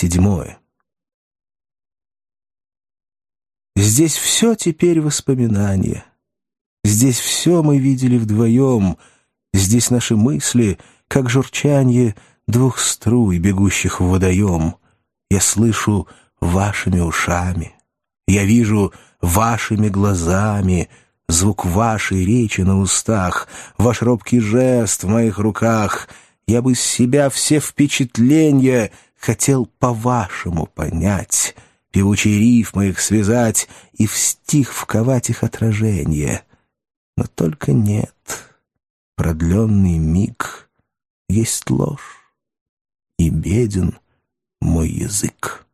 Седьмое. Здесь все теперь воспоминания. Здесь все мы видели вдвоем. Здесь наши мысли, как журчанье двух струй, бегущих в водоем. Я слышу вашими ушами. Я вижу вашими глазами звук вашей речи на устах, ваш робкий жест в моих руках. Я бы с себя все впечатления хотел по-вашему понять, певучий рифмы их связать и в стих вковать их отражение. Но только нет, продленный миг есть ложь, и беден мой язык.